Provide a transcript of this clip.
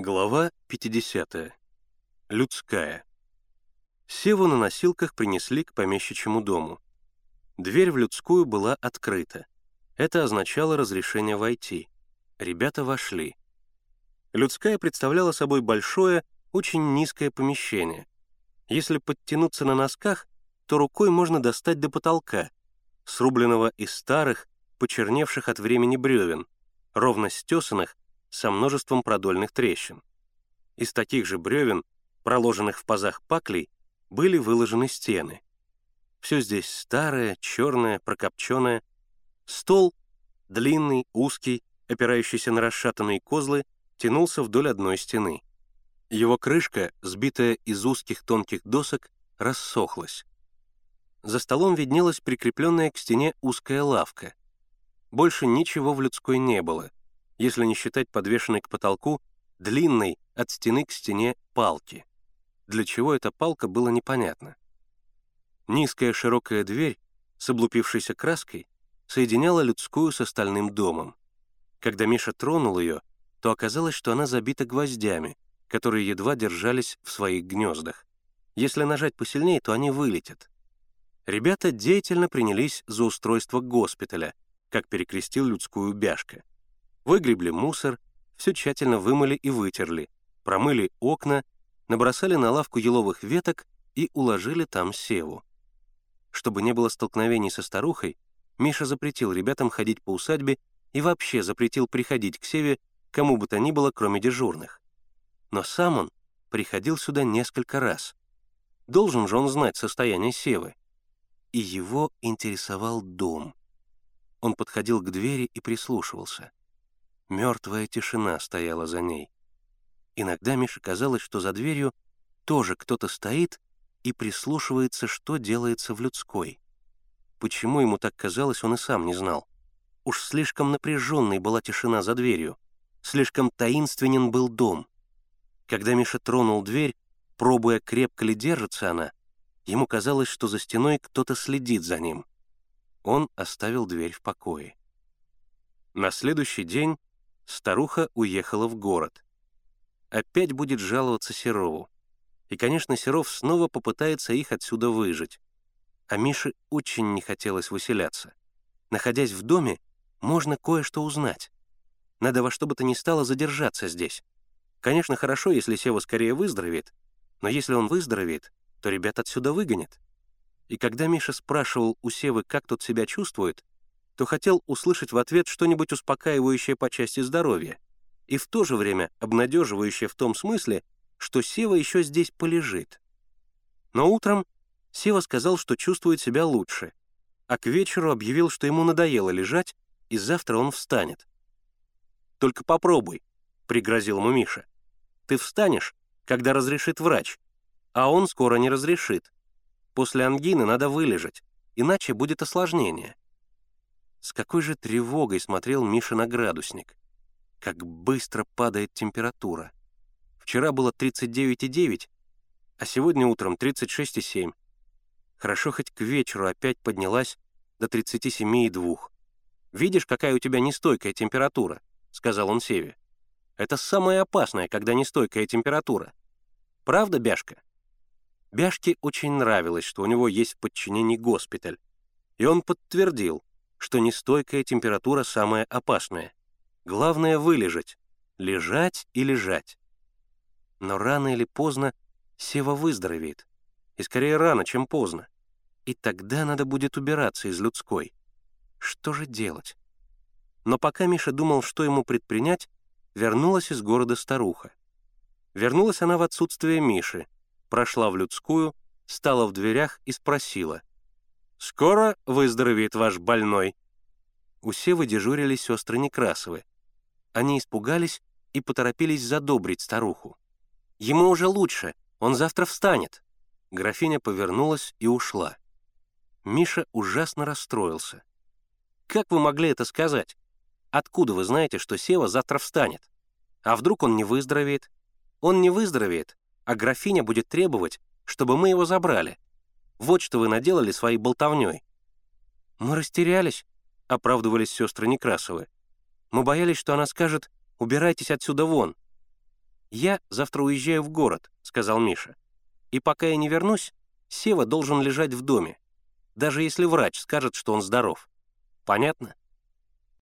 Глава 50. Людская. Севу на носилках принесли к помещичьему дому. Дверь в людскую была открыта. Это означало разрешение войти. Ребята вошли. Людская представляла собой большое, очень низкое помещение. Если подтянуться на носках, то рукой можно достать до потолка, срубленного из старых, почерневших от времени бревен, ровно стесанных со множеством продольных трещин. Из таких же бревен, проложенных в пазах паклей, были выложены стены. Все здесь старое, черное, прокопченное. Стол, длинный, узкий, опирающийся на расшатанные козлы, тянулся вдоль одной стены. Его крышка, сбитая из узких тонких досок, рассохлась. За столом виднелась прикрепленная к стене узкая лавка. Больше ничего в людской не было, если не считать подвешенной к потолку длинной от стены к стене палки. Для чего эта палка, было непонятно. Низкая широкая дверь с облупившейся краской соединяла людскую с остальным домом. Когда Миша тронул ее, то оказалось, что она забита гвоздями, которые едва держались в своих гнездах. Если нажать посильнее, то они вылетят. Ребята деятельно принялись за устройство госпиталя, как перекрестил людскую бяшка. Выгребли мусор, все тщательно вымыли и вытерли, промыли окна, набросали на лавку еловых веток и уложили там севу. Чтобы не было столкновений со старухой, Миша запретил ребятам ходить по усадьбе и вообще запретил приходить к Севе кому бы то ни было, кроме дежурных. Но сам он приходил сюда несколько раз. Должен же он знать состояние Севы. И его интересовал дом. Он подходил к двери и прислушивался. Мертвая тишина стояла за ней. Иногда Мише казалось, что за дверью тоже кто-то стоит и прислушивается, что делается в людской. Почему ему так казалось, он и сам не знал. Уж слишком напряженной была тишина за дверью, слишком таинственен был дом. Когда Миша тронул дверь, пробуя, крепко ли держится она, ему казалось, что за стеной кто-то следит за ним. Он оставил дверь в покое. На следующий день старуха уехала в город. Опять будет жаловаться Серову. И, конечно, Серов снова попытается их отсюда выжить. А Мише очень не хотелось выселяться. Находясь в доме, можно кое-что узнать. Надо во что бы то ни стало задержаться здесь. Конечно, хорошо, если Сева скорее выздоровеет, но если он выздоровеет, то ребят отсюда выгонят. И когда Миша спрашивал у Севы, как тот себя чувствует, то хотел услышать в ответ что-нибудь успокаивающее по части здоровья и в то же время обнадеживающее в том смысле, что Сева еще здесь полежит. Но утром Сева сказал, что чувствует себя лучше, а к вечеру объявил, что ему надоело лежать, и завтра он встанет. «Только попробуй», — пригрозил ему Миша. «Ты встанешь, когда разрешит врач, а он скоро не разрешит. После ангины надо вылежать, иначе будет осложнение». С какой же тревогой смотрел Миша на градусник. Как быстро падает температура. Вчера было 39,9, а сегодня утром 36,7. Хорошо хоть к вечеру опять поднялась до 37,2. Видишь, какая у тебя нестойкая температура, сказал он Севе. Это самое опасное, когда нестойкая температура. Правда, Бяшка? Бяшке очень нравилось, что у него есть в подчинении госпиталь. И он подтвердил, что нестойкая температура самая опасная. Главное — вылежать. Лежать и лежать. Но рано или поздно Сева выздоровеет. И скорее рано, чем поздно. И тогда надо будет убираться из людской. Что же делать? Но пока Миша думал, что ему предпринять, вернулась из города старуха. Вернулась она в отсутствие Миши, прошла в людскую, стала в дверях и спросила. «Скоро выздоровеет ваш больной?» У Севы дежурили сестры Некрасовы. Они испугались и поторопились задобрить старуху. «Ему уже лучше, он завтра встанет». Графиня повернулась и ушла. Миша ужасно расстроился. «Как вы могли это сказать? Откуда вы знаете, что Сева завтра встанет? А вдруг он не выздоровеет? Он не выздоровеет, а графиня будет требовать, чтобы мы его забрали. Вот что вы наделали своей болтовней». «Мы растерялись», — оправдывались сестры Некрасовы. «Мы боялись, что она скажет «убирайтесь отсюда вон». «Я завтра уезжаю в город», — сказал Миша. «И пока я не вернусь, Сева должен лежать в доме, даже если врач скажет, что он здоров. Понятно?»